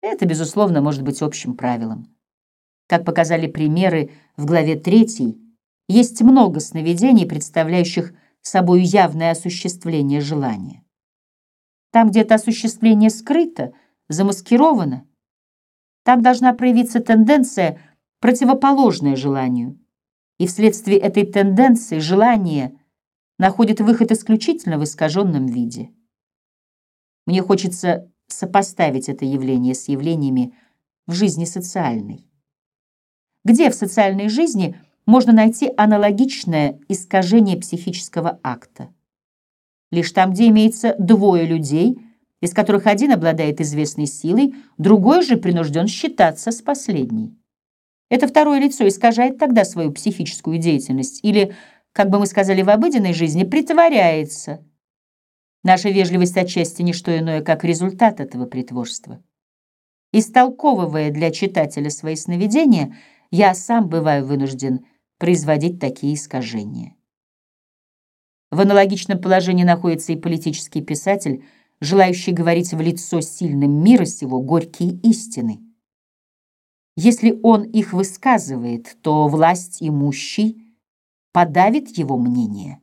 Это, безусловно, может быть общим правилом. Как показали примеры в главе 3, есть много сновидений, представляющих собой явное осуществление желания. Там, где это осуществление скрыто, замаскировано, там должна проявиться тенденция, противоположная желанию. И вследствие этой тенденции желание находит выход исключительно в искаженном виде. Мне хочется сопоставить это явление с явлениями в жизни социальной. Где в социальной жизни можно найти аналогичное искажение психического акта? Лишь там, где имеется двое людей, из которых один обладает известной силой, другой же принужден считаться с последней. Это второе лицо искажает тогда свою психическую деятельность или, как бы мы сказали в обыденной жизни, притворяется. Наша вежливость отчасти не что иное, как результат этого притворства. Истолковывая для читателя свои сновидения, я сам бываю вынужден производить такие искажения. В аналогичном положении находится и политический писатель, желающий говорить в лицо сильным мира сего горькие истины. Если он их высказывает, то власть имущий подавит его мнение.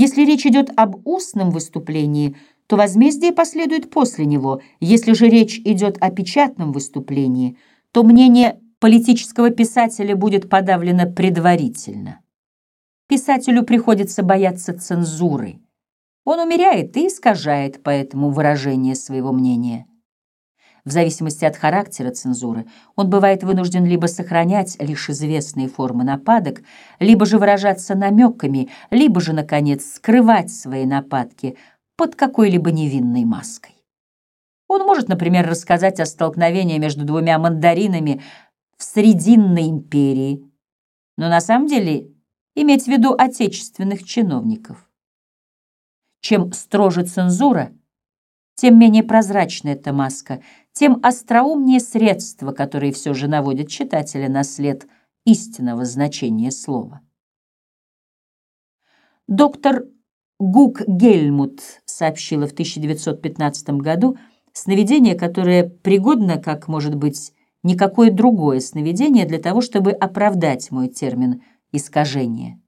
Если речь идет об устном выступлении, то возмездие последует после него. Если же речь идет о печатном выступлении, то мнение политического писателя будет подавлено предварительно. Писателю приходится бояться цензуры. Он умеряет и искажает поэтому выражение своего мнения. В зависимости от характера цензуры он бывает вынужден либо сохранять лишь известные формы нападок, либо же выражаться намеками, либо же, наконец, скрывать свои нападки под какой-либо невинной маской. Он может, например, рассказать о столкновении между двумя мандаринами в Срединной империи, но на самом деле иметь в виду отечественных чиновников. Чем строже цензура, тем менее прозрачна эта маска, тем остроумнее средства, которые все же наводят читателя на след истинного значения слова. Доктор Гук Гельмут сообщила в 1915 году сновидение, которое пригодно, как может быть, никакое другое сновидение для того, чтобы оправдать мой термин «искажение».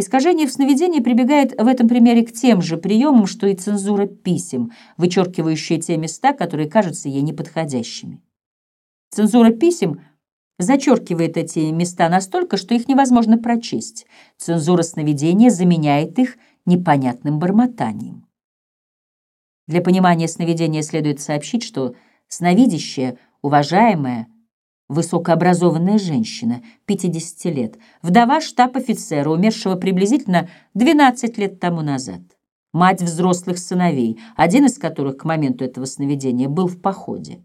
Искажение в сновидении прибегает в этом примере к тем же приемам, что и цензура писем, вычеркивающая те места, которые кажутся ей неподходящими. Цензура писем зачеркивает эти места настолько, что их невозможно прочесть. Цензура сновидения заменяет их непонятным бормотанием. Для понимания сновидения следует сообщить, что сновидящее, уважаемое – высокообразованная женщина, 50 лет, вдова штаб-офицера, умершего приблизительно 12 лет тому назад, мать взрослых сыновей, один из которых к моменту этого сновидения был в походе.